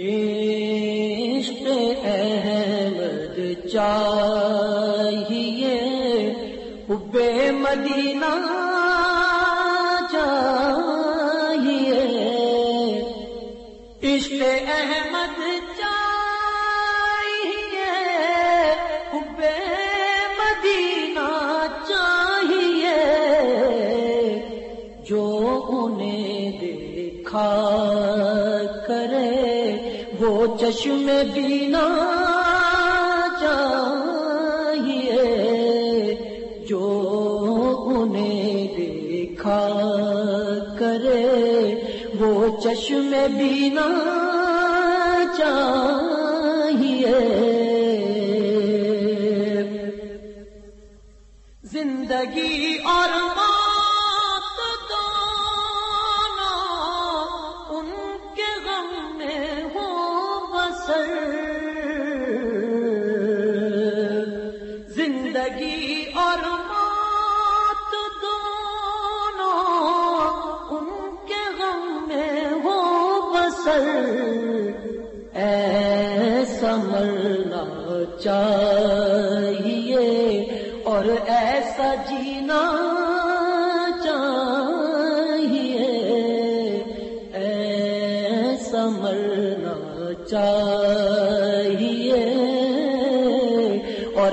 عشق احمد چاہیے، حب مدینہ چاہیے۔ عشق احمد چاہیے، حب مدینہ چاہیے۔ جو انہیں دیکھا وہ چشم بینا چاہیے جو انہیں دیکھا کرے وہ چشم بینا چاہیے۔ زندگی اور زندگی اور موت دونوں ان کے غم میں ہو بسر ایسا مرنا چاہیے اور ایسا جینا چاہیے۔ ایسا مرنا چاہیے اور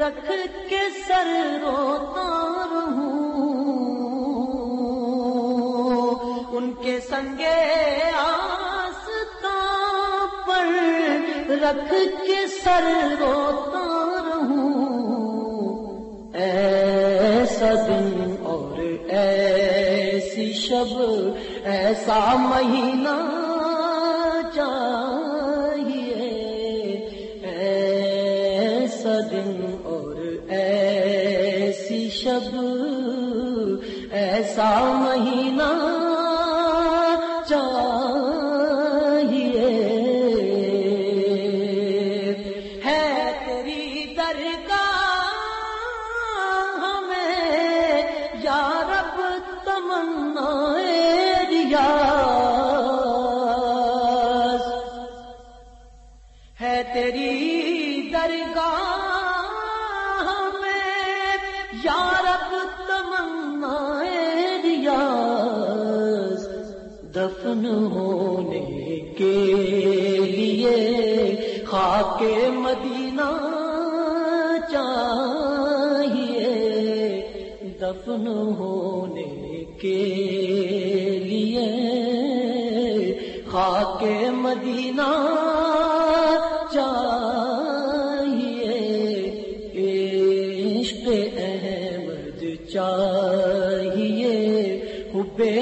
رکھ کے سر روتا رہوں۔ ان کے سنگے آستا پر رکھ کے سر روتا رہوں۔ ایسا دن اور ایسی شب، ایسا مہینہ دن اور ایسی شب ایسا مہینہ ہمیں یا رب تمنا ریاض، دفن ہونے کے لیے خاک مدینہ چاہیے۔ دفن ہونے کے لیے خاک مدینہ چاہیے۔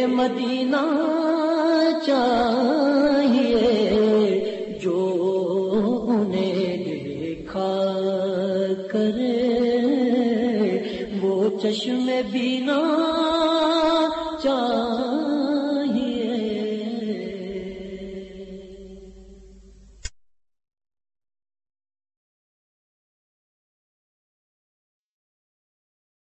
مدینہ چاہیے جو انہیں دیکھا کرے۔ وہ چشم بینا چاہیے۔